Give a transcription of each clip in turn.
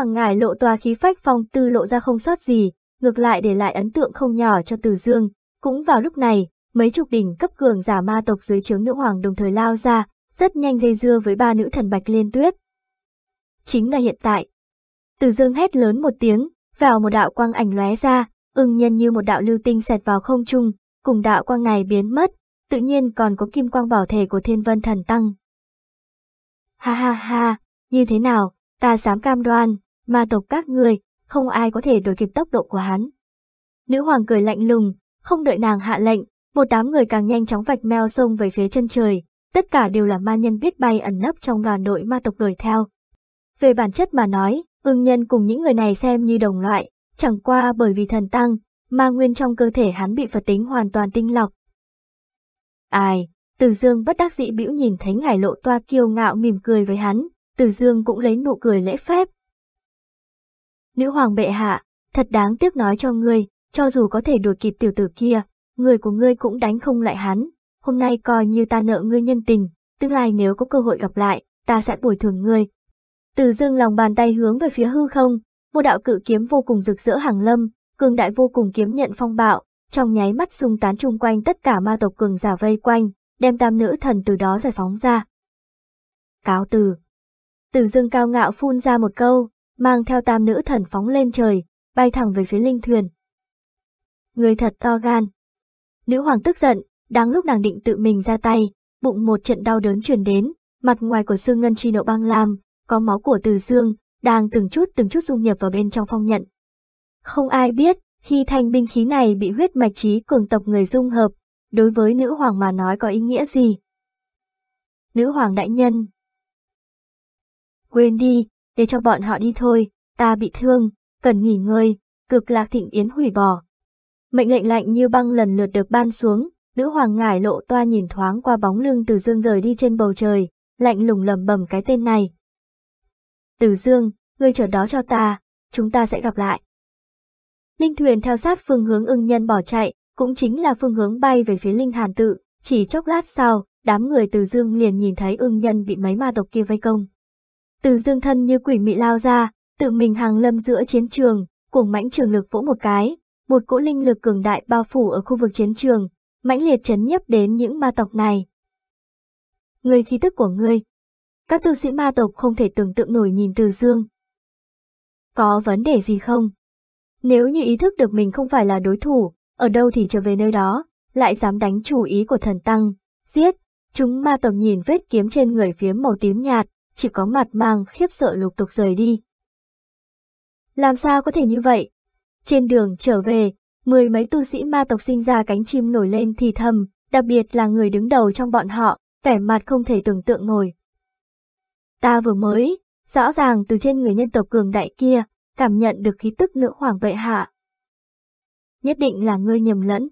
hoàng ngải lộ tòa khí phách phong tư lộ ra không sót gì, ngược lại để lại ấn tượng không nhỏ cho Từ Dương. Cũng vào lúc này, mấy chục đỉnh cấp cường giả ma tộc dưới trướng nữ hoàng đồng thời lao ra, rất nhanh dây dưa với ba nữ thần bạch liên tuyết. Chính là hiện tại. Từ Dương hét lớn một tiếng, vào một đạo quang ảnh lóe ra, ưng nhân như một đạo lưu tinh xẹt vào không trung, cùng đạo quang này biến mất, tự nhiên còn có kim quang bảo thể của thiên vân thần tăng. Ha ha ha, như thế nào, ta dám cam đoan, ma tộc các người, không ai có thể đuổi kịp tốc độ của hắn. Nữ hoàng cười lạnh lùng, không đợi nàng hạ lệnh, một đám người càng nhanh chóng vạch meo sông về phía chân trời, tất cả đều là ma nhân biết bay ẩn nấp trong đoàn đội ma tộc đuổi theo. Về bản chất mà nói, ưng nhân cùng những người này xem như đồng loại, chẳng qua bởi vì thần tăng, ma nguyên trong cơ thể hắn bị Phật tính hoàn toàn tinh lọc. Ai, Từ Dương bất đắc dĩ bĩu nhìn thấy ngải lộ toa kiêu ngạo mỉm cười với hắn, Từ Dương cũng lấy nụ cười lễ phép. Nữ hoàng bệ hạ, thật đáng tiếc nói cho ngươi, cho dù có thể đuổi kịp tiểu tử kia, người của ngươi cũng đánh không lại hắn, hôm nay coi như ta nợ ngươi nhân tình, tương lai nếu có cơ hội gặp lại, ta sẽ bồi thường ngươi. Từ dương lòng bàn tay hướng về phía hư không, một đạo cự kiếm vô cùng rực rỡ hàng lâm, cường đại vô cùng kiếm nhận phong bạo, trong nháy mắt xung tán chung quanh tất cả ma tộc cường giả vây quanh, đem tam nữ thần từ đó giải phóng ra. Cáo từ. Từ dương cao ngạo phun ra một câu, mang theo tam nữ thần phóng lên trời, bay thẳng về phía linh thuyền. Người thật to gan. Nữ hoàng tức giận, đang lúc nàng định tự mình ra tay, bụng một trận đau đớn truyền đến, mặt ngoài của xương ngân chi nộ băng lam, có máu của từ xương, đang từng chút từng chút dung nhập vào bên trong phong nhận. Không ai biết, khi thanh binh khí này bị huyết mạch trí cường tộc người dung hợp, đối với nữ hoàng mà nói có ý nghĩa gì? Nữ hoàng đại nhân. Quên đi, để cho bọn họ đi thôi, ta bị thương, cần nghỉ ngơi, cực lạc thịnh yến hủy bỏ. Mệnh lệnh lạnh như băng lần lượt được ban xuống, nữ hoàng ngải lộ toa nhìn thoáng qua bóng lưng từ dương rời đi trên bầu trời, lạnh lùng lầm bầm cái tên này. Từ dương, ngươi chờ đó cho ta, chúng ta sẽ gặp lại. Linh thuyền theo sát phương hướng ưng nhân bỏ chạy, cũng chính là phương hướng bay về phía linh hàn tự, chỉ chốc lát sau, đám người từ dương liền nhìn thấy ưng nhân bị mấy ma tộc kia vây công. Từ dương thân như quỷ mị lao ra, tự mình hàng lâm giữa chiến trường, cuồng mãnh trường lực vỗ một cái, một cỗ linh lực cường đại bao phủ ở khu vực chiến trường, mãnh liệt chấn nhấp đến những ma tộc này. Người khí tức của ngươi. Các tu sĩ ma tộc không thể tưởng tượng nổi nhìn từ dương. Có vấn đề gì không? Nếu như ý thức được mình không phải là đối thủ, ở đâu thì trở về nơi đó, lại dám đánh chủ ý của thần tăng, giết. Chúng ma tộc nhìn vết kiếm trên người phía màu tím nhạt, chỉ có mặt mang khiếp sợ lục tục rời đi. Làm sao có thể như vậy? Trên đường trở về, mười mấy tu sĩ ma tộc sinh ra cánh chim nổi lên thì thầm, đặc biệt là người đứng đầu trong bọn họ, vẻ mặt không thể tưởng tượng nổi. Ta vừa mới, rõ ràng từ trên người nhân tộc cường đại kia, cảm nhận được khí tức nữ hoàng vệ hạ. Nhất định là ngươi nhầm lẫn.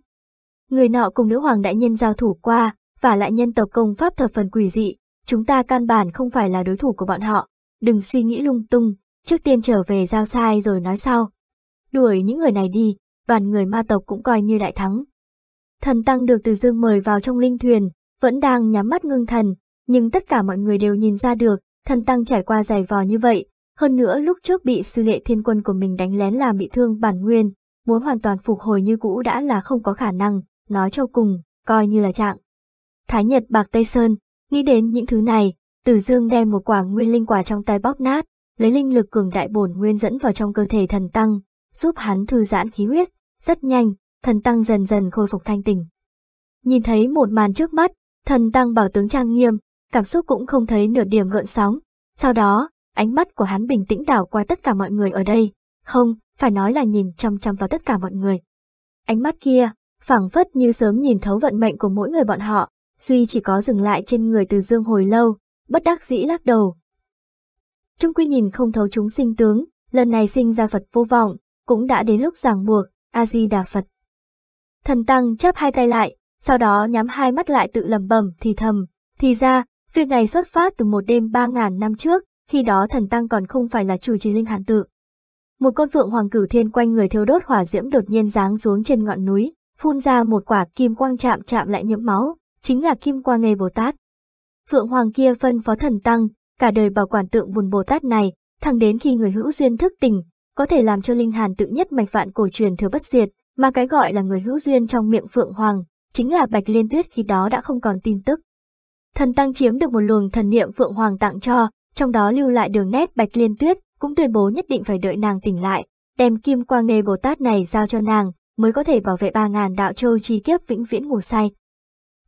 Người nọ cùng nữ hoàng đại nhân giao thủ qua, và lại nhân tộc công pháp thập phần quỷ dị, chúng ta căn bản không phải là đối thủ của bọn họ. Đừng suy nghĩ lung tung, trước tiên trở về giao sai rồi nói sau. Đuổi những người này đi, đoàn người ma tộc cũng coi như đại thắng. Thần Tăng được từ dương mời vào trong linh thuyền, vẫn đang nhắm mắt ngưng thần, nhưng tất cả mọi người đều nhìn ra được, thần Tăng trải qua dày vò như vậy, hơn nữa lúc trước bị sư lệ thiên quân của mình đánh lén làm bị thương bản nguyên, muốn hoàn toàn phục hồi như cũ đã là không có khả năng, nói cho cùng, coi như là trạng. Thái Nhật Bạc Tây Sơn, nghĩ đến những thứ này, Từ Dương đem một quả nguyên linh quả trong tay bóp nát, lấy linh lực cường đại bổn nguyên dẫn vào trong cơ thể thần tăng, giúp hắn thư giãn khí huyết, rất nhanh, thần tăng dần dần khôi phục thanh tình. Nhìn thấy một màn trước mắt, thần tăng bảo tướng trang nghiêm, cảm xúc cũng không thấy nửa điểm gợn sóng. Sau đó, ánh mắt của hắn bình tĩnh đảo qua tất cả mọi người ở đây. Không, phải nói là nhìn chăm chăm vào tất cả mọi người. Ánh mắt kia, phảng phất như sớm nhìn thấu vận mệnh của mỗi người bọn họ, Duy chỉ có dừng lại trên người từ dương hồi lâu, bất đắc dĩ lắc đầu. Trung quy nhìn không thấu chúng sinh tướng, lần này sinh ra Phật vô vọng, cũng đã đến lúc giảng buộc, A-di-đà Phật. Thần Tăng chắp hai tay lại, sau đó nhắm hai mắt lại tự lầm bầm thì thầm, thì ra, việc này xuất phát từ một đêm ba ngàn năm trước, khi đó thần Tăng còn không phải là chủ trì linh hàn tự. Một con phượng hoàng cửu thiên quanh người thiêu đốt hỏa diễm đột nhiên giáng xuống trên ngọn núi, phun ra một quả kim quang chạm chạm lại nhiễm máu, chính là kim quang nghề Bồ Tát. Phượng hoàng kia phân phó thần Tăng, cả đời bảo quản tượng bùn Bồ Tát này, thẳng đến khi người hữu duyên thức tỉnh, có thể làm cho linh hàn tự nhất mạch vạn cổ truyền thừa bất diệt, mà cái gọi là người hữu duyên trong miệng Phượng Hoàng, chính là Bạch Liên Tuyết khi đó đã không còn tin tức. Thần Tăng chiếm được một luồng thần niệm Phượng Hoàng tặng cho, trong đó lưu lại đường nét Bạch Liên Tuyết, cũng tuyên bố nhất định phải đợi nàng tỉnh lại, đem kim quang nê Bồ Tát này giao cho nàng, mới có thể bảo vệ ba ngàn đạo châu chi kiếp vĩnh viễn ngủ say.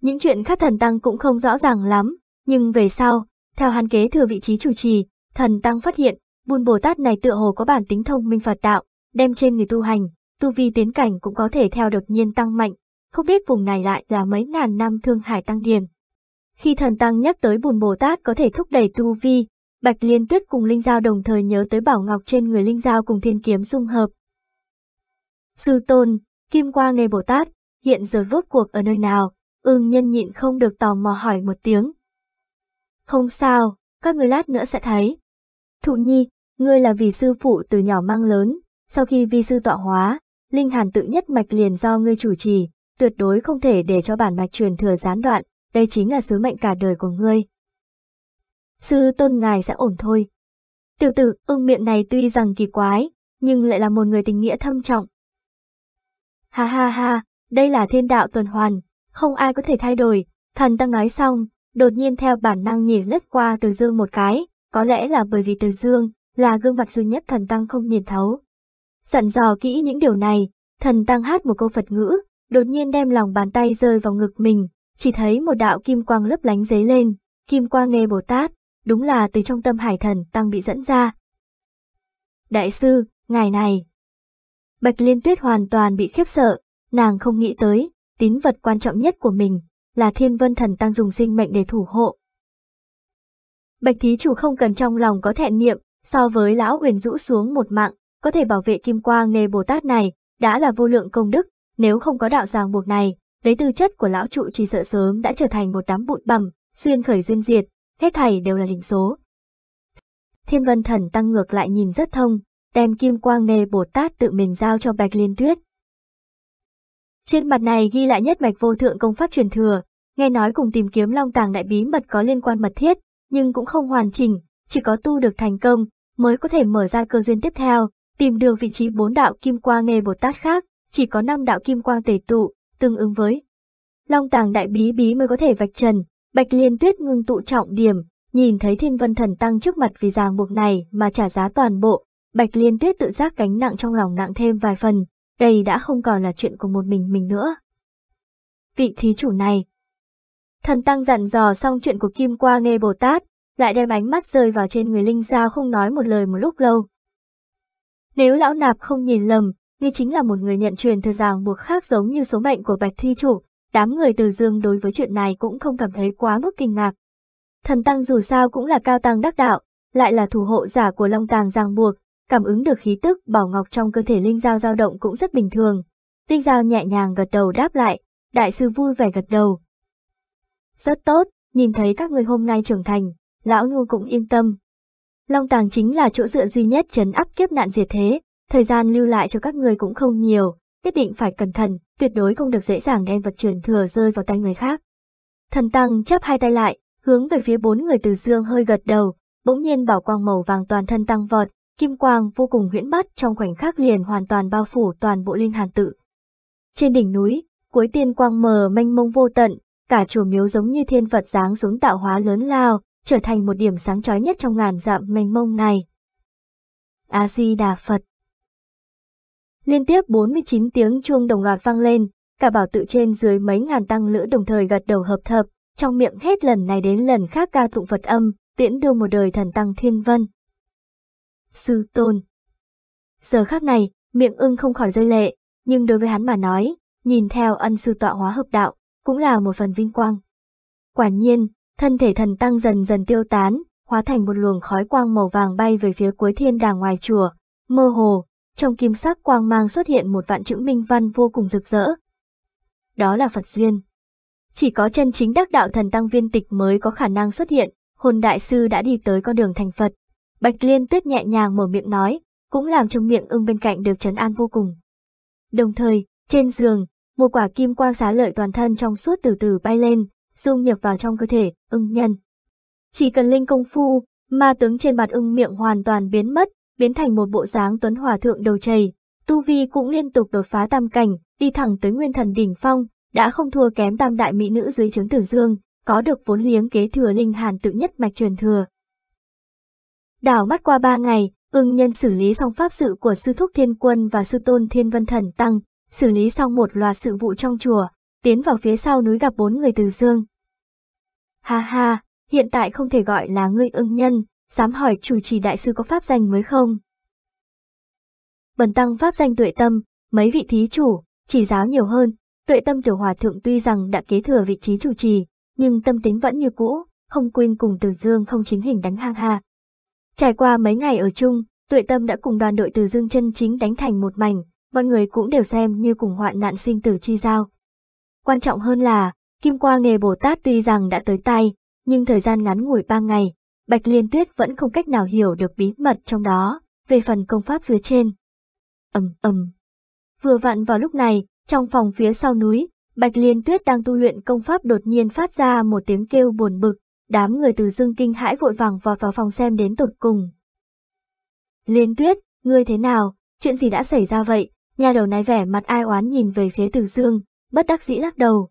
Những chuyện khác thần Tăng cũng không rõ ràng lắm, nhưng về sau, theo hắn kế thừa vị trí chủ trì, thần Tăng phát hiện, Bùn Bồ Tát này tựa hồ có bản tính thông minh Phật đạo, đem trên người tu hành, tu vi tiến cảnh cũng có thể theo đột nhiên tăng mạnh, không biết vùng này lại là mấy ngàn năm thương hải tăng điền. Khi thần Tăng nhắc tới Bùn Bồ Tát có thể thúc đẩy tu vi, Bạch Liên Tuyết cùng Linh Giao đồng thời nhớ tới bảo ngọc trên người Linh Giao cùng thiên kiếm dung hợp. Sư Tôn, Kim Quang Nghề Bồ Tát, hiện giờ rốt cuộc ở nơi nào? Ưng nhân nhịn không được tò mò hỏi một tiếng. Không sao, các người lát nữa sẽ thấy. Thụ nhi, ngươi là vì sư phụ từ nhỏ mang lớn, sau khi vi sư tọa hóa, linh hàn tự nhất mạch liền do ngươi chủ trì, tuyệt đối không thể để cho bản mạch truyền thừa gián đoạn, đây chính là sứ mệnh cả đời của ngươi. Sư tôn ngài sẽ ổn thôi. Tiểu tử, ưng miệng này tuy rằng kỳ quái, nhưng lại là một người tình nghĩa thâm trọng. Ha ha ha, đây là thiên đạo tuần hoàn, không ai có thể thay đổi, thần tăng nói xong, đột nhiên theo bản năng nhìn lướt qua từ dương một cái, có lẽ là bởi vì từ dương là gương mặt duy nhất thần tăng không nhìn thấu. Dặn dò kỹ những điều này, thần tăng hát một câu Phật ngữ, đột nhiên đem lòng bàn tay rơi vào ngực mình, chỉ thấy một đạo kim quang lấp lánh dấy lên, kim quang nghe Bồ Tát, đúng là từ trong tâm hải thần tăng bị dẫn ra. Đại sư, ngài này. Bạch Liên Tuyết hoàn toàn bị khiếp sợ, nàng không nghĩ tới, tín vật quan trọng nhất của mình, là thiên vân thần tăng dùng sinh mệnh để thủ hộ. Bạch thí chủ không cần trong lòng có thẹn niệm, so với lão huyền rũ xuống một mạng, có thể bảo vệ kim quang nề Bồ Tát này, đã là vô lượng công đức, nếu không có đạo ràng buộc này, lấy tư chất của lão trụ chỉ sợ sớm đã trở thành một đám bụi bằm, xuyên khởi duyên diệt, hết thảy đều là hình số. Thiên vân thần tăng ngược lại nhìn rất thông, đem kim quang nề Bồ Tát tự mình giao cho Bạch Liên Tuyết, trên mặt này ghi lại nhất mạch vô thượng công pháp truyền thừa, nghe nói cùng tìm kiếm long tàng đại bí mật có liên quan mật thiết, nhưng cũng không hoàn chỉnh, chỉ có tu được thành công, mới có thể mở ra cơ duyên tiếp theo, tìm được vị trí bốn đạo kim quang nghề Bồ Tát khác, chỉ có năm đạo kim quang tề tụ, tương ứng với. Long tàng đại bí bí mới có thể vạch trần, bạch liên tuyết ngưng tụ trọng điểm, nhìn thấy thiên vân thần tăng trước mặt vì ràng buộc này mà trả giá toàn bộ, bạch liên tuyết tự giác gánh nặng trong lòng nặng thêm vài phần, đây đã không còn là chuyện của một mình mình nữa. Vị thí chủ này. Thần Tăng dặn dò xong chuyện của Kim Qua nghe Bồ Tát, lại đem ánh mắt rơi vào trên người Linh Giao không nói một lời một lúc lâu. Nếu lão nạp không nhìn lầm, nghi chính là một người nhận truyền thừa ràng buộc khác giống như số mệnh của Bạch Thi Chủ, đám người từ dương đối với chuyện này cũng không cảm thấy quá mức kinh ngạc. Thần Tăng dù sao cũng là cao tăng đắc đạo, lại là thủ hộ giả của Long Tàng ràng buộc, cảm ứng được khí tức bảo ngọc trong cơ thể Linh Giao dao động cũng rất bình thường. Linh Giao nhẹ nhàng gật đầu đáp lại, đại sư vui vẻ gật đầu. Rất tốt, nhìn thấy các người hôm nay trưởng thành, lão ngu cũng yên tâm. Long Tàng chính là chỗ dựa duy nhất chấn áp kiếp nạn diệt thế, thời gian lưu lại cho các người cũng không nhiều, nhất định phải cẩn thận, tuyệt đối không được dễ dàng đem vật truyền thừa rơi vào tay người khác. Thần Tăng chấp hai tay lại, hướng về phía bốn người từ dương hơi gật đầu, bỗng nhiên bảo quang màu vàng toàn thân tăng vọt, kim quang vô cùng huyễn mắt trong khoảnh khắc liền hoàn toàn bao phủ toàn bộ linh hàn tự. Trên đỉnh núi, cuối tiên quang mờ mênh mông vô tận, cả chùa miếu giống như thiên Phật dáng xuống tạo hóa lớn lao, trở thành một điểm sáng chói nhất trong ngàn dặm mênh mông này. A-di-đà Phật Liên tiếp 49 tiếng chuông đồng loạt vang lên, cả bảo tự trên dưới mấy ngàn tăng lữ đồng thời gật đầu hợp thập, trong miệng hết lần này đến lần khác ca tụng Phật âm, tiễn đưa một đời thần tăng thiên vân sư tôn. Giờ khác này, miệng ưng không khỏi rơi lệ, nhưng đối với hắn mà nói, nhìn theo ân sư tọa hóa hợp đạo, cũng là một phần vinh quang. Quả nhiên, thân thể thần tăng dần dần tiêu tán, hóa thành một luồng khói quang màu vàng bay về phía cuối thiên đàng ngoài chùa, mơ hồ, trong kim sắc quang mang xuất hiện một vạn chữ minh văn vô cùng rực rỡ. Đó là Phật duyên. Chỉ có chân chính đắc đạo thần tăng viên tịch mới có khả năng xuất hiện, hồn đại sư đã đi tới con đường thành Phật, Bạch Liên Tuyết nhẹ nhàng mở miệng nói, cũng làm cho miệng ưng bên cạnh được trấn an vô cùng. Đồng thời, trên giường, một quả kim quang xá lợi toàn thân trong suốt từ từ bay lên, dung nhập vào trong cơ thể, ưng nhân. Chỉ cần linh công phu, Ma tướng trên mặt ưng miệng hoàn toàn biến mất, biến thành một bộ dáng tuấn hòa thượng đầu chày. Tu Vi cũng liên tục đột phá tam cảnh, đi thẳng tới nguyên thần đỉnh phong, đã không thua kém tam đại mỹ nữ dưới trướng tử dương, có được vốn liếng kế thừa linh hàn tự nhất mạch truyền thừa. Đảo mắt qua ba ngày, ưng nhân xử lý xong pháp sự của sư thúc thiên quân và sư tôn thiên vân thần tăng, xử lý xong một loạt sự vụ trong chùa, tiến vào phía sau núi gặp bốn người từ dương. Ha ha, hiện tại không thể gọi là ngươi ưng nhân, dám hỏi chủ trì đại sư có pháp danh mới không? Bần tăng pháp danh tuệ tâm, mấy vị thí chủ, chỉ giáo nhiều hơn, tuệ tâm tiểu hòa thượng tuy rằng đã kế thừa vị trí chủ trì, nhưng tâm tính vẫn như cũ, không quên cùng từ dương không chính hình đánh hang ha. Trải qua mấy ngày ở chung, tuệ tâm đã cùng đoàn đội từ dương chân chính đánh thành một mảnh, mọi người cũng đều xem như cùng hoạn nạn sinh tử chi giao. Quan trọng hơn là, Kim Qua nghề Bồ Tát tuy rằng đã tới tay, nhưng thời gian ngắn ngủi ba ngày, Bạch Liên Tuyết vẫn không cách nào hiểu được bí mật trong đó, về phần công pháp phía trên. ầm ầm. Vừa vặn vào lúc này, trong phòng phía sau núi, Bạch Liên Tuyết đang tu luyện công pháp đột nhiên phát ra một tiếng kêu buồn bực, đám người từ dương kinh hãi vội vàng vọt vào phòng xem đến tột cùng. Liên Tuyết, ngươi thế nào, chuyện gì đã xảy ra vậy? Nhà đầu này vẻ mặt ai oán nhìn về phía từ dương, bất đắc dĩ lắc đầu.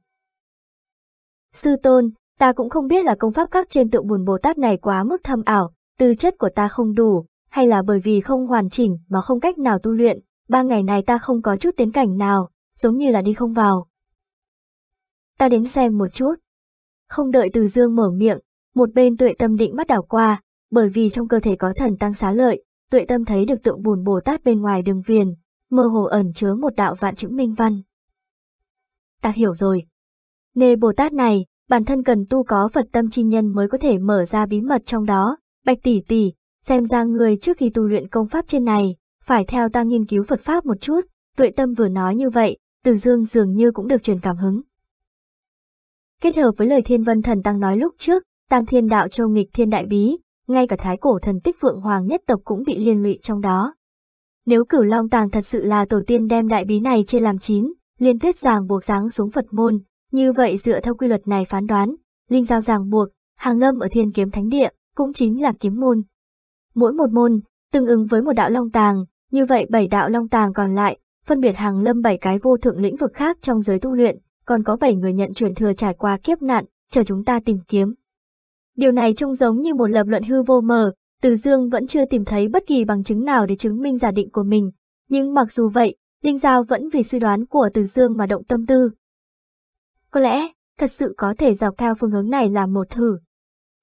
Sư tôn, ta cũng không biết là công pháp các trên tượng buồn Bồ Tát này quá mức thâm ảo, tư chất của ta không đủ, hay là bởi vì không hoàn chỉnh mà không cách nào tu luyện, ba ngày này ta không có chút tiến cảnh nào, giống như là đi không vào. Ta đến xem một chút. Không đợi từ dương mở miệng, một bên tuệ tâm định mắt đảo qua, bởi vì trong cơ thể có thần tăng xá lợi, tuệ tâm thấy được tượng bùn Bồ Tát bên ngoài đường viền, mơ hồ ẩn chứa một đạo vạn chữ minh văn. Ta hiểu rồi. Nê Bồ Tát này, bản thân cần tu có Phật tâm chi nhân mới có thể mở ra bí mật trong đó, bạch tỷ tỷ, xem ra người trước khi tu luyện công pháp trên này, phải theo ta nghiên cứu Phật Pháp một chút, tuệ tâm vừa nói như vậy, từ dương dường như cũng được truyền cảm hứng. Kết hợp với lời thiên vân thần tăng nói lúc trước, tam thiên đạo châu nghịch thiên đại bí, ngay cả thái cổ thần tích phượng hoàng nhất tộc cũng bị liên lụy trong đó. Nếu cửu long tàng thật sự là tổ tiên đem đại bí này chia làm chín, liên tuyết ràng buộc giáng xuống Phật môn, như vậy dựa theo quy luật này phán đoán, linh giao ràng buộc, hàng lâm ở thiên kiếm thánh địa, cũng chính là kiếm môn. Mỗi một môn, tương ứng với một đạo long tàng, như vậy bảy đạo long tàng còn lại, phân biệt hàng lâm bảy cái vô thượng lĩnh vực khác trong giới tu luyện, còn có bảy người nhận truyền thừa trải qua kiếp nạn, chờ chúng ta tìm kiếm. Điều này trông giống như một lập luận hư vô mờ, Từ Dương vẫn chưa tìm thấy bất kỳ bằng chứng nào để chứng minh giả định của mình. Nhưng mặc dù vậy, Linh Giao vẫn vì suy đoán của Từ Dương mà động tâm tư. Có lẽ, thật sự có thể dọc theo phương hướng này làm một thử.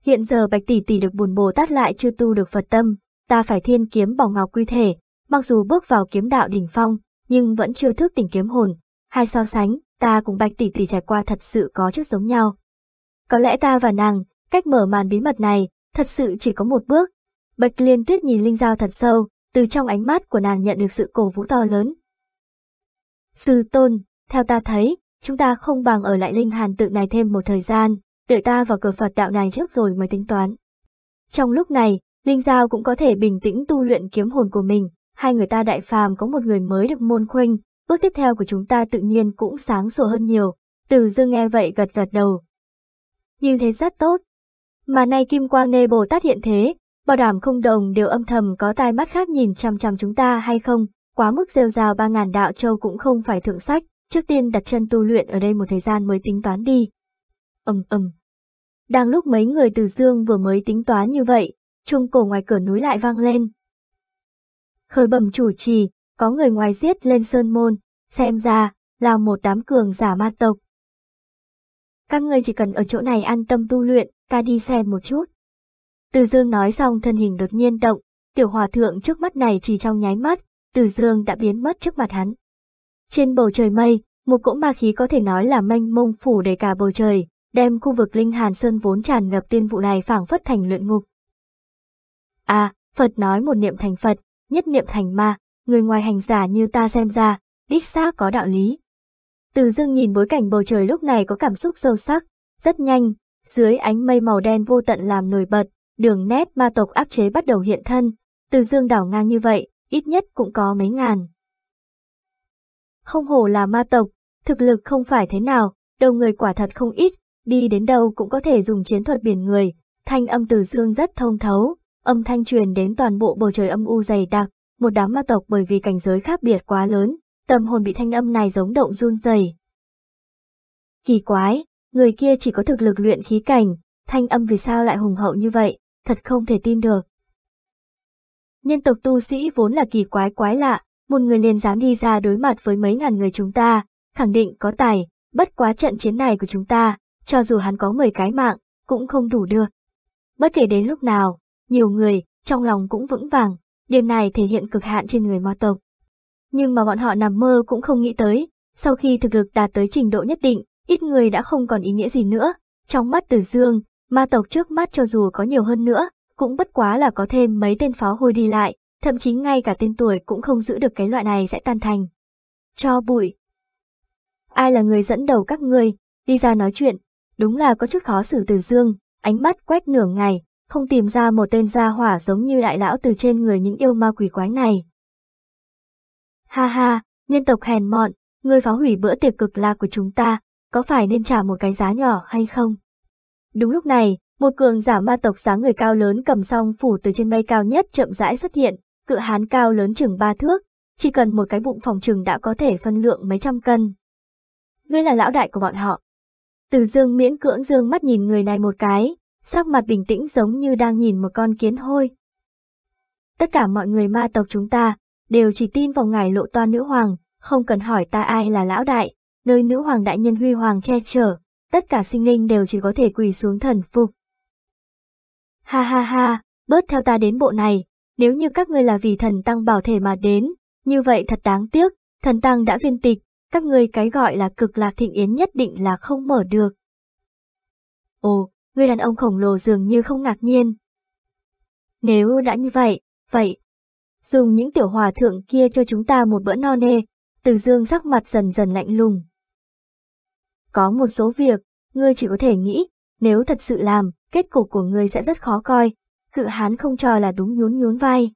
Hiện giờ Bạch Tỷ Tỷ được buồn bồ tát lại chưa tu được Phật tâm, ta phải thiên kiếm bỏ ngọc quy thể, mặc dù bước vào kiếm đạo đỉnh phong, nhưng vẫn chưa thức tỉnh kiếm hồn. Hai so sánh, ta cùng Bạch Tỷ Tỷ trải qua thật sự có chút giống nhau. Có lẽ ta và nàng, cách mở màn bí mật này, thật sự chỉ có một bước. Bạch Liên Tuyết nhìn Linh Giao thật sâu, từ trong ánh mắt của nàng nhận được sự cổ vũ to lớn. Sư Tôn, theo ta thấy, chúng ta không bằng ở lại Linh Hàn tự này thêm một thời gian, đợi ta vào cửa Phật đạo này trước rồi mới tính toán. Trong lúc này, Linh Giao cũng có thể bình tĩnh tu luyện kiếm hồn của mình, hai người ta đại phàm có một người mới được môn khuynh, bước tiếp theo của chúng ta tự nhiên cũng sáng sủa hơn nhiều. Từ dương nghe vậy gật gật đầu. Như thế rất tốt. Mà nay Kim Quang Nê Bồ Tát hiện thế, bảo đảm không đồng đều âm thầm có tai mắt khác nhìn chằm chằm chúng ta hay không, quá mức rêu rào ba ngàn đạo châu cũng không phải thượng sách, trước tiên đặt chân tu luyện ở đây một thời gian mới tính toán đi. Ầm ầm. Đang lúc mấy người từ dương vừa mới tính toán như vậy, chuông cổ ngoài cửa núi lại vang lên. Khởi bẩm chủ trì, có người ngoài giết lên sơn môn, xem ra, là một đám cường giả ma tộc. Các ngươi chỉ cần ở chỗ này an tâm tu luyện, ta đi xem một chút. Từ dương nói xong thân hình đột nhiên động, tiểu hòa thượng trước mắt này chỉ trong nháy mắt, từ dương đã biến mất trước mặt hắn. Trên bầu trời mây, một cỗ ma khí có thể nói là mênh mông phủ đầy cả bầu trời, đem khu vực Linh Hàn Sơn vốn tràn ngập tiên vụ này phảng phất thành luyện ngục. À, Phật nói một niệm thành Phật, nhất niệm thành ma, người ngoài hành giả như ta xem ra, đích xác có đạo lý. Từ Dương nhìn bối cảnh bầu trời lúc này có cảm xúc sâu sắc, rất nhanh, dưới ánh mây màu đen vô tận làm nổi bật, đường nét ma tộc áp chế bắt đầu hiện thân, từ dương đảo ngang như vậy, ít nhất cũng có mấy ngàn. Không hổ là ma tộc, thực lực không phải thế nào, đầu người quả thật không ít, đi đến đâu cũng có thể dùng chiến thuật biển người, thanh âm từ dương rất thông thấu, âm thanh truyền đến toàn bộ bầu trời âm u dày đặc, một đám ma tộc bởi vì cảnh giới khác biệt quá lớn, tâm hồn bị thanh âm này giống động run rẩy. Kỳ quái, người kia chỉ có thực lực luyện khí cảnh, thanh âm vì sao lại hùng hậu như vậy, thật không thể tin được. Nhân tộc tu sĩ vốn là kỳ quái quái lạ, một người liền dám đi ra đối mặt với mấy ngàn người chúng ta, khẳng định có tài, bất quá trận chiến này của chúng ta, cho dù hắn có 10 cái mạng, cũng không đủ được. Bất kể đến lúc nào, nhiều người, trong lòng cũng vững vàng, điểm này thể hiện cực hạn trên người ma tộc. Nhưng mà bọn họ nằm mơ cũng không nghĩ tới, sau khi thực lực đạt tới trình độ nhất định, ít người đã không còn ý nghĩa gì nữa. Trong mắt Từ Dương, ma tộc trước mắt cho dù có nhiều hơn nữa, cũng bất quá là có thêm mấy tên pháo hôi đi lại, thậm chí ngay cả tên tuổi cũng không giữ được cái loại này sẽ tan thành. Cho bụi. Ai là người dẫn đầu các ngươi, đi ra nói chuyện, đúng là có chút khó xử Từ Dương, ánh mắt quét nửa ngày, không tìm ra một tên gia hỏa giống như đại lão từ trên người những yêu ma quỷ quái này. Ha ha, nhân tộc hèn mọn, người phá hủy bữa tiệc cực lạc của chúng ta, có phải nên trả một cái giá nhỏ hay không? Đúng lúc này, một cường giả ma tộc sáng người cao lớn cầm song phủ từ trên bay cao nhất chậm rãi xuất hiện, cự hán cao lớn chừng ba thước, chỉ cần một cái bụng phòng trừng đã có thể phân lượng mấy trăm cân. Ngươi là lão đại của bọn họ. Từ dương miễn cưỡng dương mắt nhìn người này một cái, sắc mặt bình tĩnh giống như đang nhìn một con kiến hôi. Tất cả mọi người ma tộc chúng ta, đều chỉ tin vào ngài lộ toa nữ hoàng, không cần hỏi ta ai là lão đại, nơi nữ hoàng đại nhân huy hoàng che chở, tất cả sinh linh đều chỉ có thể quỳ xuống thần phục. Ha ha ha, bớt theo ta đến bộ này, nếu như các ngươi là vì thần tăng bảo thể mà đến, như vậy thật đáng tiếc, thần tăng đã viên tịch, các ngươi cái gọi là cực lạc thịnh yến nhất định là không mở được. Ồ, người đàn ông khổng lồ dường như không ngạc nhiên. Nếu đã như vậy, vậy, dùng những tiểu hòa thượng kia cho chúng ta một bữa no nê, từ dương sắc mặt dần dần lạnh lùng. Có một số việc, ngươi chỉ có thể nghĩ, nếu thật sự làm, kết cục của ngươi sẽ rất khó coi, cự hán không cho là đúng nhún nhún vai.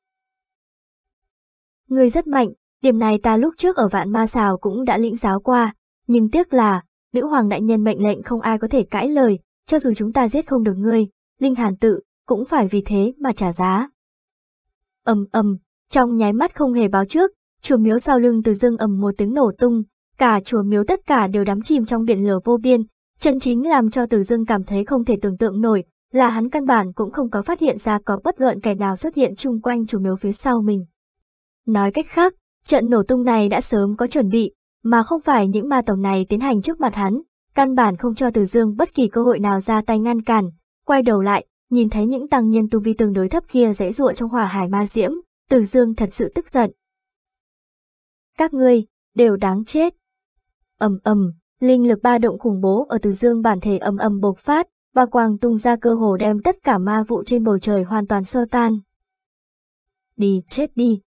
Ngươi rất mạnh, điểm này ta lúc trước ở vạn ma xào cũng đã lĩnh giáo qua, nhưng tiếc là, nữ hoàng đại nhân mệnh lệnh không ai có thể cãi lời, cho dù chúng ta giết không được ngươi, linh hàn tự, cũng phải vì thế mà trả giá. ầm ầm, trong nháy mắt không hề báo trước, chùa miếu sau lưng từ dưng ầm một tiếng nổ tung, cả chùa miếu tất cả đều đắm chìm trong biển lửa vô biên, chân chính làm cho Từ Dương cảm thấy không thể tưởng tượng nổi, là hắn căn bản cũng không có phát hiện ra có bất luận kẻ nào xuất hiện chung quanh chùa miếu phía sau mình. Nói cách khác, trận nổ tung này đã sớm có chuẩn bị, mà không phải những ma tổng này tiến hành trước mặt hắn, căn bản không cho Từ Dương bất kỳ cơ hội nào ra tay ngăn cản, quay đầu lại, nhìn thấy những tăng nhân tu vi tương đối thấp kia dễ dụa trong hỏa hải ma diễm, Từ Dương thật sự tức giận. Các ngươi, đều đáng chết ầm ầm, linh lực ba động khủng bố ở Từ Dương bản thể ầm ầm bộc phát, và quang tung ra cơ hồ đem tất cả ma vụ trên bầu trời hoàn toàn sơ tan. Đi chết đi.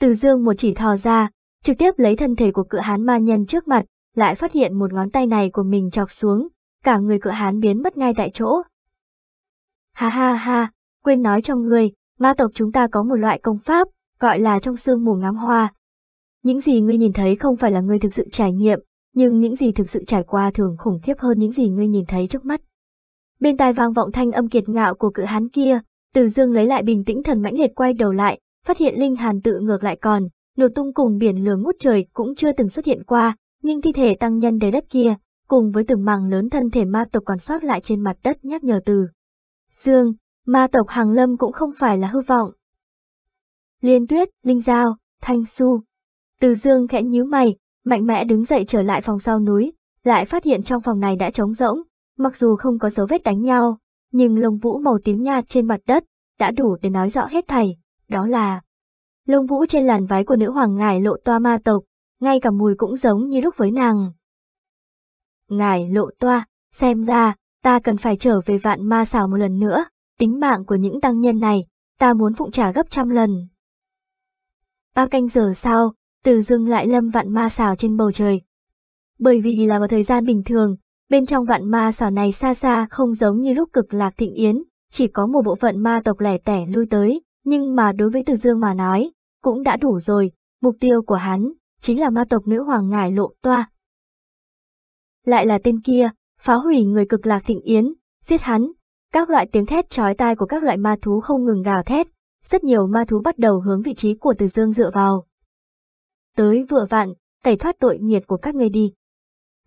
Từ Dương một chỉ thò ra, trực tiếp lấy thân thể của cự hán ma nhân trước mặt, lại phát hiện một ngón tay này của mình chọc xuống, cả người cự hán biến mất ngay tại chỗ. Ha ha ha, quên nói cho người, ma tộc chúng ta có một loại công pháp, gọi là trong sương mù ngắm hoa. Những gì ngươi nhìn thấy không phải là ngươi thực sự trải nghiệm, nhưng những gì thực sự trải qua thường khủng khiếp hơn những gì ngươi nhìn thấy trước mắt. Bên tai vang vọng thanh âm kiệt ngạo của cự hán kia, Từ Dương lấy lại bình tĩnh thần mãnh liệt quay đầu lại, phát hiện linh hàn tự ngược lại còn, nổ tung cùng biển lửa ngút trời cũng chưa từng xuất hiện qua, nhưng thi thể tăng nhân đầy đất kia, cùng với từng mảng lớn thân thể ma tộc còn sót lại trên mặt đất nhắc nhở Từ Dương, ma tộc hàng lâm cũng không phải là hư vọng. Liên tuyết, linh giao, thanh su. Từ Dương khẽ nhíu mày, mạnh mẽ đứng dậy trở lại phòng sau núi, lại phát hiện trong phòng này đã trống rỗng, mặc dù không có dấu vết đánh nhau, nhưng lông vũ màu tím nhạt trên mặt đất đã đủ để nói rõ hết thảy, đó là lông vũ trên làn váy của nữ hoàng ngài lộ toa ma tộc, ngay cả mùi cũng giống như lúc với nàng. Ngài lộ toa, xem ra, ta cần phải trở về vạn ma xào một lần nữa, tính mạng của những tăng nhân này, ta muốn phụng trả gấp trăm lần. Ba canh giờ sau, từ dưng lại lâm vạn ma xào trên bầu trời. Bởi vì là vào thời gian bình thường, bên trong vạn ma xào này xa xa không giống như lúc cực lạc thịnh yến, chỉ có một bộ phận ma tộc lẻ tẻ lui tới, nhưng mà đối với Từ Dương mà nói, cũng đã đủ rồi, mục tiêu của hắn, chính là ma tộc nữ hoàng ngải lộ toa. Lại là tên kia, phá hủy người cực lạc thịnh yến, giết hắn, các loại tiếng thét chói tai của các loại ma thú không ngừng gào thét, rất nhiều ma thú bắt đầu hướng vị trí của Từ Dương dựa vào. Tới vừa vặn, tẩy thoát tội nghiệt của các ngươi đi.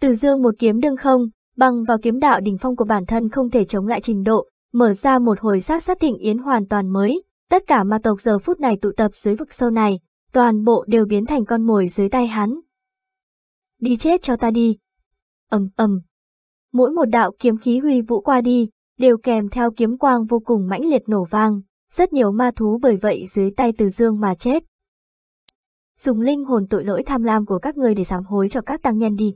Từ Dương một kiếm đương không, bằng vào kiếm đạo đỉnh phong của bản thân không thể chống lại trình độ, mở ra một hồi sát sát thịnh yến hoàn toàn mới, tất cả ma tộc giờ phút này tụ tập dưới vực sâu này, toàn bộ đều biến thành con mồi dưới tay hắn. Đi chết cho ta đi. ầm ầm. Mỗi một đạo kiếm khí huy vũ qua đi, đều kèm theo kiếm quang vô cùng mãnh liệt nổ vang, rất nhiều ma thú bởi vậy dưới tay Từ Dương mà chết. Dùng linh hồn tội lỗi tham lam của các người để sám hối cho các tăng nhân đi.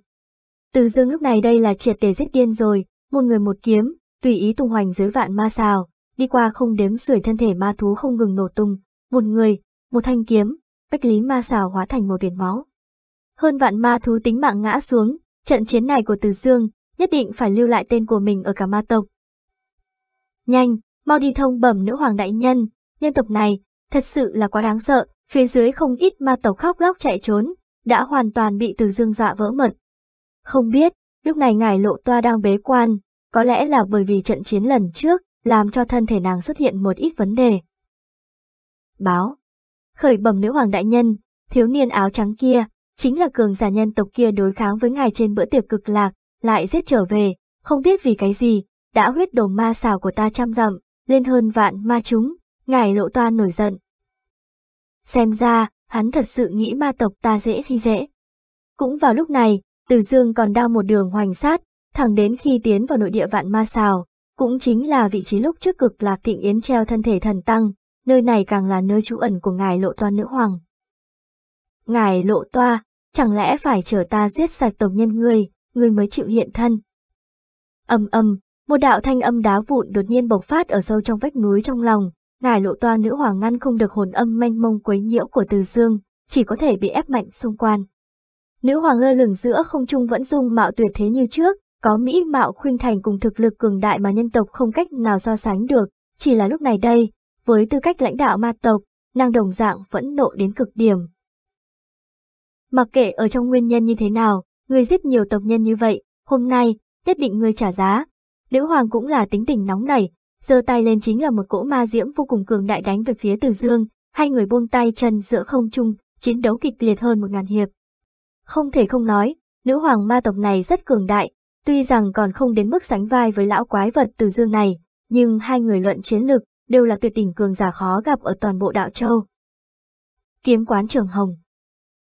Từ Dương lúc này đây là triệt để giết điên rồi, một người một kiếm, tùy ý tung hoành dưới vạn ma xào, đi qua không đếm xuể thân thể ma thú không ngừng nổ tung, một người, một thanh kiếm, bách lý ma xào hóa thành một biển máu. Hơn vạn ma thú tính mạng ngã xuống, trận chiến này của Từ Dương nhất định phải lưu lại tên của mình ở cả ma tộc. Nhanh, mau đi thông bẩm nữ hoàng đại nhân, nhân tộc này, thật sự là quá đáng sợ, phía dưới không ít ma tộc khóc lóc chạy trốn, đã hoàn toàn bị Từ Dương dọa vỡ mật. Không biết, lúc này ngài lộ toa đang bế quan, có lẽ là bởi vì trận chiến lần trước, làm cho thân thể nàng xuất hiện một ít vấn đề. Báo. Khởi bẩm nữ hoàng đại nhân, thiếu niên áo trắng kia, chính là cường giả nhân tộc kia đối kháng với ngài trên bữa tiệc cực lạc, lại giết trở về, không biết vì cái gì, đã huyết đồ ma xào của ta trăm dặm, lên hơn vạn ma chúng, ngài lộ toa nổi giận. Xem ra, hắn thật sự nghĩ ma tộc ta dễ khi dễ. Cũng vào lúc này, Từ Dương còn đang một đường hoành sát, thẳng đến khi tiến vào nội địa vạn ma xào, cũng chính là vị trí lúc trước cực lạc tịnh yến treo thân thể thần tăng, nơi này càng là nơi trú ẩn của ngài lộ toa nữ hoàng. Ngài lộ toa, chẳng lẽ phải chờ ta giết sạch tộc nhân ngươi, ngươi mới chịu hiện thân. Âm âm, một đạo thanh âm đá vụn đột nhiên bộc phát ở sâu trong vách núi trong lòng, ngài lộ toa nữ hoàng ngăn không được hồn âm manh mông quấy nhiễu của từ dương, chỉ có thể bị ép mạnh xung quan. Nữ hoàng lơ lửng giữa không trung vẫn dung mạo tuyệt thế như trước, có mỹ mạo khuynh thành cùng thực lực cường đại mà nhân tộc không cách nào so sánh được, chỉ là lúc này đây, với tư cách lãnh đạo ma tộc, nàng đồng dạng vẫn nộ đến cực điểm. Mặc kệ ở trong nguyên nhân như thế nào, người giết nhiều tộc nhân như vậy, hôm nay, nhất định người trả giá. Nữ hoàng cũng là tính tình nóng nảy, giơ tay lên chính là một cỗ ma diễm vô cùng cường đại đánh về phía Từ Dương, hai người buông tay chân giữa không trung, chiến đấu kịch liệt hơn một ngàn hiệp. Không thể không nói, nữ hoàng ma tộc này rất cường đại, tuy rằng còn không đến mức sánh vai với lão quái vật Từ Dương này, nhưng hai người luận chiến lực đều là tuyệt đỉnh cường giả khó gặp ở toàn bộ đạo châu. Kiếm quán trường hồng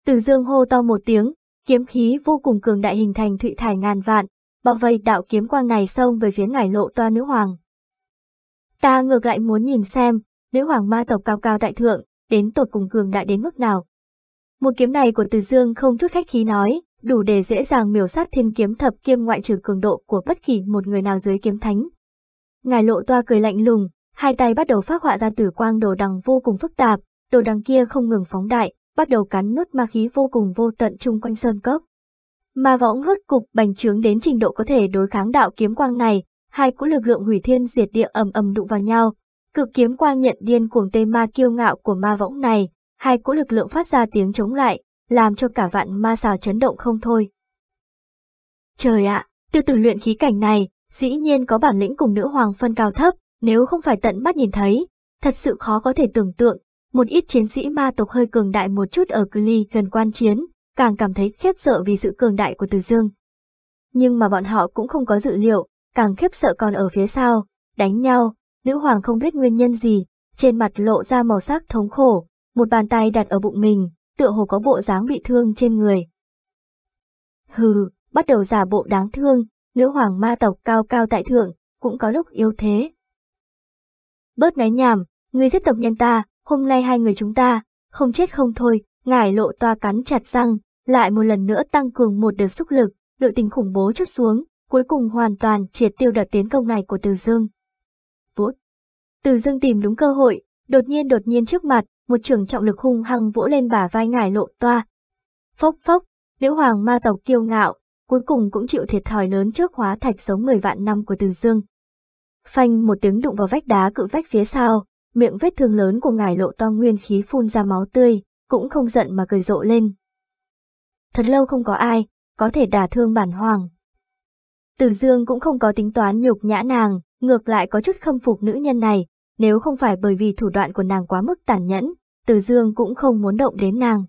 Từ Dương hô to một tiếng, kiếm khí vô cùng cường đại hình thành thụy thải ngàn vạn, bao vây đạo kiếm quang này xông về phía ngải lộ toa nữ hoàng. Ta ngược lại muốn nhìn xem, nữ hoàng ma tộc cao cao đại thượng, đến tột cùng cường đại đến mức nào. Một kiếm này của Từ Dương không chút khách khí nói, đủ để dễ dàng miểu sát thiên kiếm thập kiêm ngoại trừ cường độ của bất kỳ một người nào dưới kiếm thánh. Ngài lộ toa cười lạnh lùng, hai tay bắt đầu phát họa ra tử quang đồ đằng vô cùng phức tạp, đồ đằng kia không ngừng phóng đại, bắt đầu cắn nuốt ma khí vô cùng vô tận chung quanh sơn cốc. Ma võng rốt cục bành trướng đến trình độ có thể đối kháng đạo kiếm quang này, hai cỗ lực lượng hủy thiên diệt địa ầm ầm đụng vào nhau. Cực kiếm quang nhận điên cuồng tê ma kiêu ngạo của ma võng này, hai cỗ lực lượng phát ra tiếng chống lại, làm cho cả vạn ma xào chấn động không thôi. Trời ạ, tiêu tử luyện khí cảnh này, dĩ nhiên có bản lĩnh cùng nữ hoàng phân cao thấp, nếu không phải tận mắt nhìn thấy, thật sự khó có thể tưởng tượng, một ít chiến sĩ ma tộc hơi cường đại một chút ở cự ly gần quan chiến, càng cảm thấy khiếp sợ vì sự cường đại của Từ Dương. Nhưng mà bọn họ cũng không có dự liệu, càng khiếp sợ còn ở phía sau, đánh nhau, nữ hoàng không biết nguyên nhân gì, trên mặt lộ ra màu sắc thống khổ, một bàn tay đặt ở bụng mình, tựa hồ có bộ dáng bị thương trên người. Hừ, bắt đầu giả bộ đáng thương, nữ hoàng ma tộc cao cao tại thượng, cũng có lúc yếu thế. Bớt nói nhảm, người giết tộc nhân ta, hôm nay hai người chúng ta, không chết không thôi, ngải lộ toa cắn chặt răng, lại một lần nữa tăng cường một đợt xúc lực, đội tình khủng bố chút xuống, cuối cùng hoàn toàn triệt tiêu đợt tiến công này của Từ Dương. Vút. Từ Dương tìm đúng cơ hội, đột nhiên đột nhiên trước mặt, một trường trọng lực hung hăng vỗ lên bả vai ngải lộ toa. Phốc phốc, nữ hoàng ma tộc kiêu ngạo, cuối cùng cũng chịu thiệt thòi lớn trước hóa thạch sống 10 vạn năm của Từ Dương. Phanh một tiếng đụng vào vách đá cự vách phía sau, miệng vết thương lớn của ngài lộ to nguyên khí phun ra máu tươi, cũng không giận mà cười rộ lên. Thật lâu không có ai, có thể đả thương bản hoàng. Từ dương cũng không có tính toán nhục nhã nàng, ngược lại có chút khâm phục nữ nhân này, nếu không phải bởi vì thủ đoạn của nàng quá mức tàn nhẫn, Từ Dương cũng không muốn động đến nàng.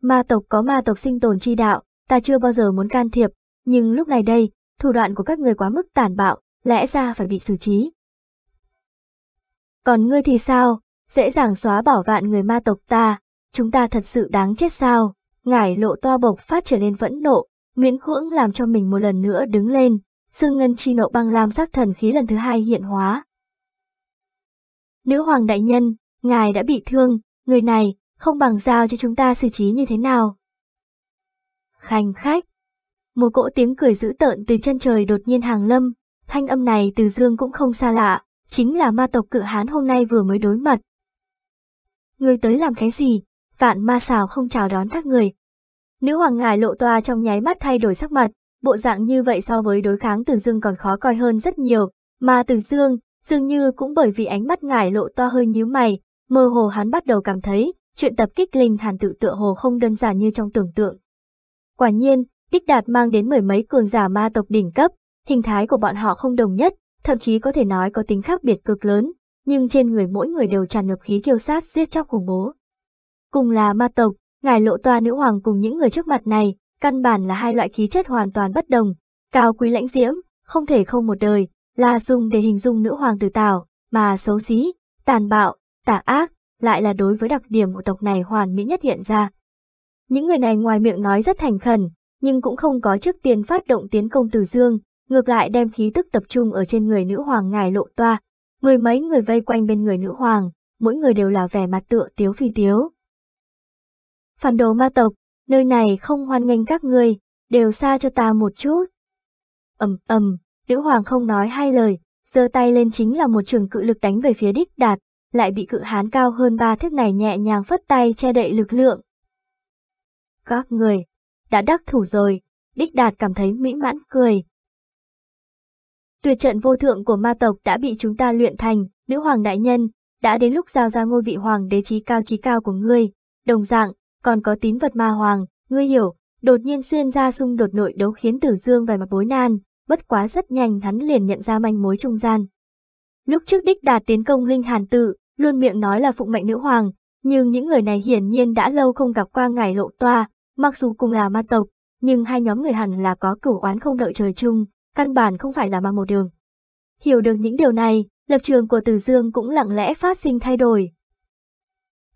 Ma tộc có ma tộc sinh tồn chi đạo, ta chưa bao giờ muốn can thiệp, nhưng lúc này đây, thủ đoạn của các người quá mức tàn bạo, lẽ ra phải bị xử trí. Còn ngươi thì sao, dễ dàng xóa bỏ vạn người ma tộc ta, chúng ta thật sự đáng chết sao? Ngải lộ toa bộc phát trở nên vẫn nộ, miễn cưỡng làm cho mình một lần nữa đứng lên, dương ngân chi nộ băng lam sắc thần khí lần thứ hai hiện hóa. Nữ hoàng đại nhân, ngài đã bị thương, người này, không bằng giao cho chúng ta xử trí như thế nào. Khanh khách. Một cỗ tiếng cười dữ tợn từ chân trời đột nhiên hàng lâm, thanh âm này từ dương cũng không xa lạ, chính là ma tộc cự hán hôm nay vừa mới đối mặt. Người tới làm cái gì? Vạn ma xào không chào đón các người. Nữ hoàng ngài lộ toa trong nháy mắt thay đổi sắc mặt, bộ dạng như vậy so với đối kháng từ dương còn khó coi hơn rất nhiều, mà từ dương, dường như cũng bởi vì ánh mắt ngài lộ toa hơi nhíu mày, mơ hồ hắn bắt đầu cảm thấy, chuyện tập kích linh hàn tự tựa hồ không đơn giản như trong tưởng tượng. Quả nhiên, Đích Đạt mang đến mười mấy cường giả ma tộc đỉnh cấp, hình thái của bọn họ không đồng nhất, thậm chí có thể nói có tính khác biệt cực lớn, nhưng trên người mỗi người đều tràn ngập khí kiêu sát giết chóc khủng bố. Cùng là ma tộc, ngài lộ toa nữ hoàng cùng những người trước mặt này, căn bản là hai loại khí chất hoàn toàn bất đồng, cao quý lãnh diễm, không thể không một đời, là dùng để hình dung nữ hoàng từ tào, mà xấu xí, tàn bạo, tà ác, lại là đối với đặc điểm của tộc này hoàn mỹ nhất hiện ra. Những người này ngoài miệng nói rất thành khẩn, nhưng cũng không có trước tiên phát động tiến công từ dương, ngược lại đem khí tức tập trung ở trên người nữ hoàng ngài lộ toa. Mười mấy người vây quanh bên người nữ hoàng, mỗi người đều là vẻ mặt tựa tiếu phi tiếu. Phản đồ ma tộc, nơi này không hoan nghênh các người đều xa cho ta một chút. ầm ầm, nữ hoàng không nói hai lời, giơ tay lên chính là một trường cự lực đánh về phía đích đạt, lại bị cự hán cao hơn ba thước này nhẹ nhàng phất tay che đậy lực lượng. Các người, đã đắc thủ rồi, đích đạt cảm thấy mỹ mãn cười. Tuyệt trận vô thượng của ma tộc đã bị chúng ta luyện thành, nữ hoàng đại nhân, đã đến lúc giao ra ngôi vị hoàng đế trí cao trí cao của ngươi, đồng dạng, còn có tín vật ma hoàng, ngươi hiểu, đột nhiên xuyên ra xung đột nội đấu khiến tử dương về mặt bối nan, bất quá rất nhanh hắn liền nhận ra manh mối trung gian. Lúc trước đích đạt tiến công linh hàn tự, luôn miệng nói là phụng mệnh nữ hoàng, nhưng những người này hiển nhiên đã lâu không gặp qua ngài lộ toa, mặc dù cùng là ma tộc, nhưng hai nhóm người hẳn là có cửu oán không đợi trời chung, căn bản không phải là ma một đường. Hiểu được những điều này, lập trường của Từ Dương cũng lặng lẽ phát sinh thay đổi.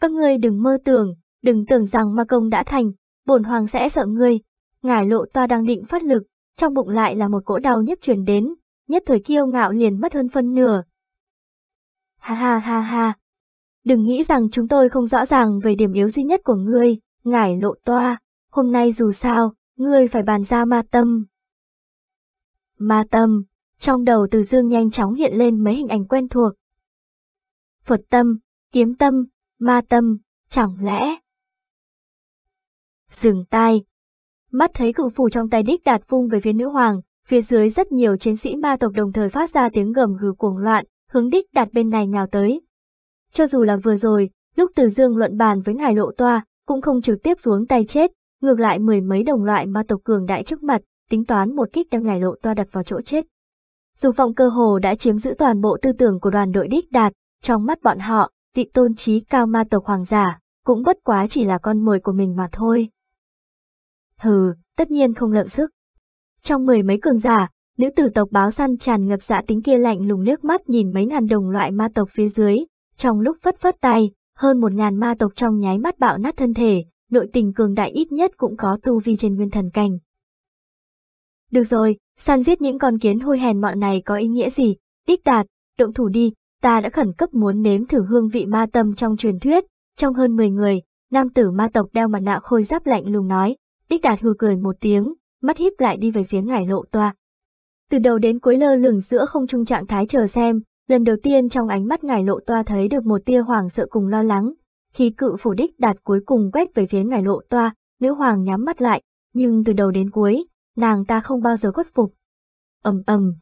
Các ngươi đừng mơ tưởng, đừng tưởng rằng ma công đã thành, bổn hoàng sẽ sợ ngươi. Ngải lộ toa đang định phát lực, trong bụng lại là một cỗ đau nhức truyền đến, nhất thời kiêu ngạo liền mất hơn phân nửa. Ha ha ha ha. Đừng nghĩ rằng chúng tôi không rõ ràng về điểm yếu duy nhất của ngươi, ngải lộ toa. Hôm nay dù sao, ngươi phải bàn ra ma tâm. Ma tâm, trong đầu từ dương nhanh chóng hiện lên mấy hình ảnh quen thuộc. Phật tâm, kiếm tâm, ma tâm, chẳng lẽ... Dừng tay. Mắt thấy cự phủ trong tay đích đạt vung về phía nữ hoàng, phía dưới rất nhiều chiến sĩ ma tộc đồng thời phát ra tiếng gầm gừ cuồng loạn, hướng đích đạt bên này nhào tới. Cho dù là vừa rồi, lúc từ dương luận bàn với ngài lộ toa, cũng không trực tiếp xuống tay chết, ngược lại mười mấy đồng loại ma tộc cường đại trước mặt, tính toán một kích đem ngài lộ toa đặt vào chỗ chết. Dù vọng cơ hồ đã chiếm giữ toàn bộ tư tưởng của đoàn đội đích đạt, trong mắt bọn họ, vị tôn trí cao ma tộc hoàng giả, cũng bất quá chỉ là con mồi của mình mà thôi. Hừ, tất nhiên không lợi sức. Trong mười mấy cường giả, nữ tử tộc báo săn tràn ngập dạ tính kia lạnh lùng nước mắt nhìn mấy ngàn đồng loại ma tộc phía dưới, trong lúc phất phất tay, hơn một ngàn ma tộc trong nháy mắt bạo nát thân thể, nội tình cường đại ít nhất cũng có tu vi trên nguyên thần cảnh. Được rồi, săn giết những con kiến hôi hèn mọn này có ý nghĩa gì? Đích đạt, động thủ đi, ta đã khẩn cấp muốn nếm thử hương vị ma tâm trong truyền thuyết. Trong hơn 10 người, nam tử ma tộc đeo mặt nạ khôi giáp lạnh lùng nói. Đích đạt hừ cười một tiếng, mắt híp lại đi về phía ngải lộ toa. Từ đầu đến cuối lơ lửng giữa không trung trạng thái chờ xem, lần đầu tiên trong ánh mắt ngải lộ toa thấy được một tia hoàng sợ cùng lo lắng. Khi cự phủ đích đạt cuối cùng quét về phía ngải lộ toa, nữ hoàng nhắm mắt lại, nhưng từ đầu đến cuối, nàng ta không bao giờ khuất phục. ầm ầm,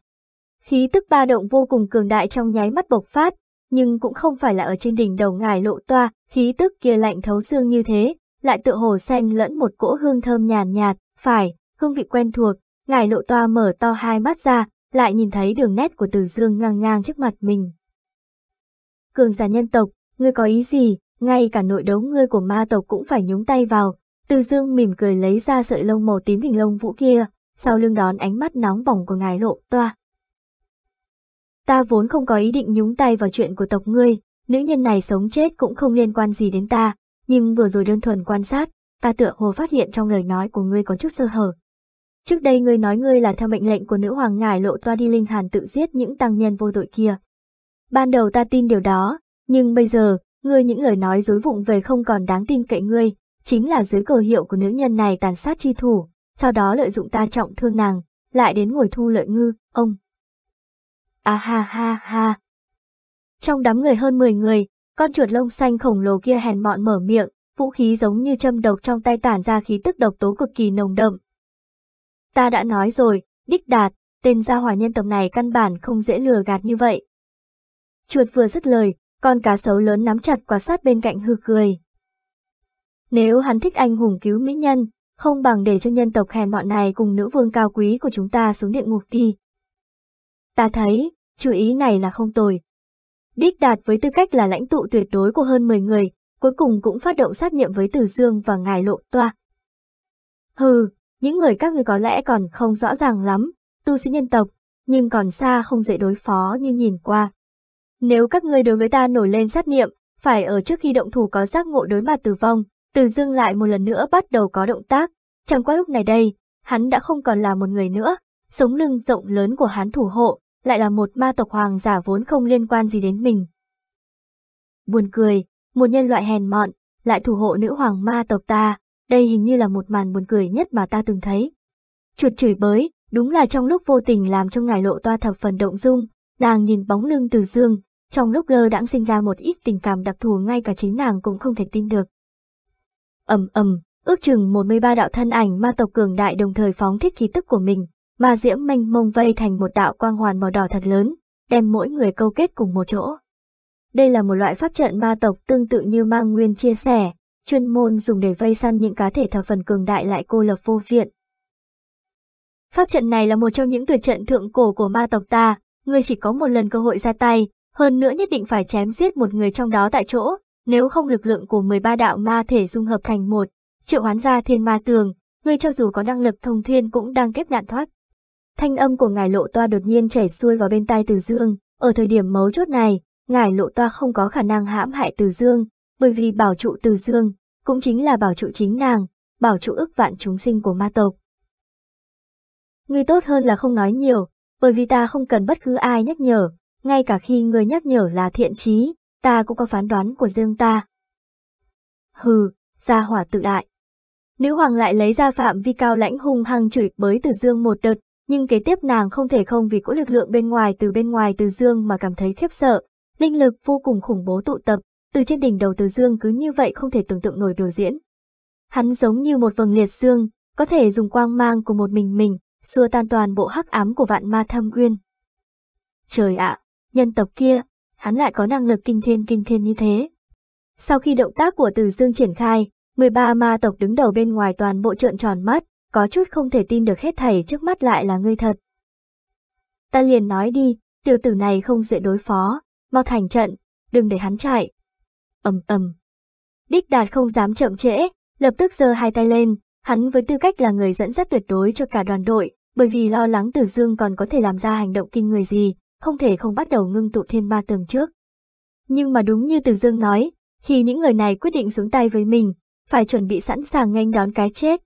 khí tức ba động vô cùng cường đại trong nháy mắt bộc phát, nhưng cũng không phải là ở trên đỉnh đầu ngài lộ toa, khí tức kia lạnh thấu xương như thế, lại tựa hồ xen lẫn một cỗ hương thơm nhàn nhạt, phải, hương vị quen thuộc, ngài lộ toa mở to hai mắt ra, lại nhìn thấy đường nét của Từ Dương ngang ngang trước mặt mình. Cường giả nhân tộc, ngươi có ý gì, ngay cả nội đấu ngươi của ma tộc cũng phải nhúng tay vào. Từ Dương mỉm cười lấy ra sợi lông màu tím hình lông vũ kia, sau lưng đón ánh mắt nóng bỏng của ngài lộ toa. Ta vốn không có ý định nhúng tay vào chuyện của tộc ngươi, nữ nhân này sống chết cũng không liên quan gì đến ta, nhưng vừa rồi đơn thuần quan sát, ta tựa hồ phát hiện trong lời nói của ngươi có chút sơ hở. Trước đây ngươi nói ngươi là theo mệnh lệnh của nữ hoàng ngài lộ toa đi linh hàn tự giết những tăng nhân vô tội kia. Ban đầu ta tin điều đó, nhưng bây giờ, ngươi những lời nói dối vụng về không còn đáng tin cậy ngươi, chính là dưới cờ hiệu của nữ nhân này tàn sát chi thủ, sau đó lợi dụng ta trọng thương nàng, lại đến ngồi thu lợi ngư, ông. À ha ha ha. Trong đám người hơn 10 người, con chuột lông xanh khổng lồ kia hèn mọn mở miệng, vũ khí giống như châm độc trong tay tản ra khí tức độc tố cực kỳ nồng đậm. Ta đã nói rồi, đích đạt, tên gia hỏa nhân tộc này căn bản không dễ lừa gạt như vậy. Chuột vừa dứt lời, con cá sấu lớn nắm chặt quả sát bên cạnh hư cười. Nếu hắn thích anh hùng cứu mỹ nhân, không bằng để cho nhân tộc hèn mọn này cùng nữ vương cao quý của chúng ta xuống địa ngục đi. Ta thấy, chú ý này là không tồi. Đích đạt với tư cách là lãnh tụ tuyệt đối của hơn 10 người, cuối cùng cũng phát động sát niệm với Từ Dương và ngài lộ toa. Hừ, những người các người có lẽ còn không rõ ràng lắm, tu sĩ nhân tộc, nhưng còn xa không dễ đối phó như nhìn qua. Nếu các ngươi đối với ta nổi lên sát niệm, phải ở trước khi động thủ có giác ngộ đối mặt tử vong, Từ Dương lại một lần nữa bắt đầu có động tác, chẳng qua lúc này đây, hắn đã không còn là một người nữa, sống lưng rộng lớn của hắn thủ hộ, lại là một ma tộc hoàng giả vốn không liên quan gì đến mình. Buồn cười, một nhân loại hèn mọn, lại thủ hộ nữ hoàng ma tộc ta, đây hình như là một màn buồn cười nhất mà ta từng thấy. Chuột chửi bới, đúng là trong lúc vô tình làm cho ngài lộ toa thập phần động dung, nàng nhìn bóng lưng từ dương, trong lúc lơ đãng sinh ra một ít tình cảm đặc thù ngay cả chính nàng cũng không thể tin được. ầm ầm, ước chừng 13 đạo thân ảnh ma tộc cường đại đồng thời phóng thích khí tức của mình, ma diễm mênh mông vây thành một đạo quang hoàn màu đỏ thật lớn, đem mỗi người câu kết cùng một chỗ. Đây là một loại pháp trận ma tộc tương tự như ma nguyên chia sẻ, chuyên môn dùng để vây săn những cá thể thập phần cường đại lại cô lập vô viện. Pháp trận này là một trong những tuyệt trận thượng cổ của ma tộc ta, người chỉ có một lần cơ hội ra tay, hơn nữa nhất định phải chém giết một người trong đó tại chỗ, nếu không lực lượng của 13 đạo ma thể dung hợp thành một, triệu hoán ra thiên ma tường, người cho dù có năng lực thông thiên cũng đang kiếp nạn thoát. Thanh âm của ngài lộ toa đột nhiên chảy xuôi vào bên tai Từ Dương, ở thời điểm mấu chốt này, ngài lộ toa không có khả năng hãm hại Từ Dương, bởi vì bảo trụ Từ Dương, cũng chính là bảo trụ chính nàng, bảo trụ ức vạn chúng sinh của ma tộc. Ngươi tốt hơn là không nói nhiều, bởi vì ta không cần bất cứ ai nhắc nhở, ngay cả khi người nhắc nhở là thiện trí, ta cũng có phán đoán của riêng ta. Hừ, gia hỏa tự đại. Nữ hoàng lại lấy ra phạm vi cao lãnh hung hăng chửi bới Từ Dương một đợt, nhưng kế tiếp nàng không thể không vì cỗ lực lượng bên ngoài từ bên ngoài Từ Dương mà cảm thấy khiếp sợ. Linh lực vô cùng khủng bố tụ tập, từ trên đỉnh đầu Từ Dương cứ như vậy không thể tưởng tượng nổi biểu diễn. Hắn giống như một vầng liệt dương, có thể dùng quang mang của một mình mình, xua tan toàn bộ hắc ám của vạn ma thâm uyên. Trời ạ, nhân tộc kia, hắn lại có năng lực kinh thiên kinh thiên như thế. Sau khi động tác của Từ Dương triển khai, 13 ma tộc đứng đầu bên ngoài toàn bộ trợn tròn mắt, có chút không thể tin được hết thảy trước mắt lại là ngươi thật. Ta liền nói đi, tiểu tử này không dễ đối phó, mau thành trận, đừng để hắn chạy. ầm ầm. Đích đạt không dám chậm trễ, lập tức giơ hai tay lên, hắn với tư cách là người dẫn dắt tuyệt đối cho cả đoàn đội, bởi vì lo lắng Tử Dương còn có thể làm ra hành động kinh người gì, không thể không bắt đầu ngưng tụ thiên ba tường trước. Nhưng mà đúng như Tử Dương nói, khi những người này quyết định xuống tay với mình, phải chuẩn bị sẵn sàng nghênh đón cái chết,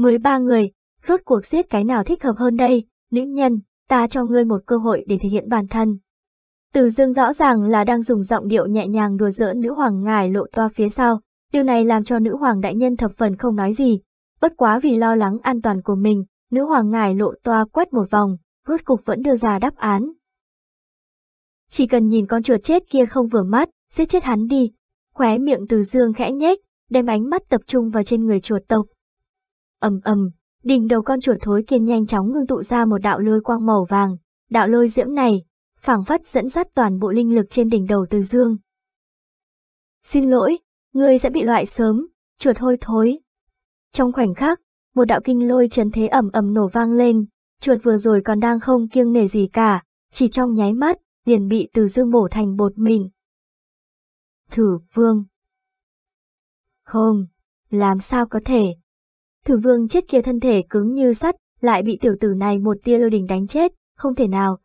Mới ba người, rốt cuộc giết cái nào thích hợp hơn đây, nữ nhân, ta cho ngươi một cơ hội để thể hiện bản thân. Từ dương rõ ràng là đang dùng giọng điệu nhẹ nhàng đùa giỡn nữ hoàng ngài lộ toa phía sau, điều này làm cho nữ hoàng đại nhân thập phần không nói gì, bất quá vì lo lắng an toàn của mình, nữ hoàng ngài lộ toa quét một vòng, rốt cục vẫn đưa ra đáp án. Chỉ cần nhìn con chuột chết kia không vừa mắt, giết chết hắn đi. Khóe miệng từ dương khẽ nhếch, đem ánh mắt tập trung vào trên người chuột tộc, ầm ầm, đỉnh đầu con chuột thối kiên nhanh chóng ngưng tụ ra một đạo lôi quang màu vàng, đạo lôi diễm này, phảng phất dẫn dắt toàn bộ linh lực trên đỉnh đầu Từ Dương. Xin lỗi, ngươi sẽ bị loại sớm, chuột hôi thối. Trong khoảnh khắc, một đạo kinh lôi trần thế ầm ầm nổ vang lên, chuột vừa rồi còn đang không kiêng nể gì cả, chỉ trong nháy mắt, liền bị từ dương bổ thành bột mịn. Thử vương. Không, làm sao có thể. Thử vương chết kia thân thể cứng như sắt, lại bị tiểu tử này một tia lôi đình đánh chết, không thể nào,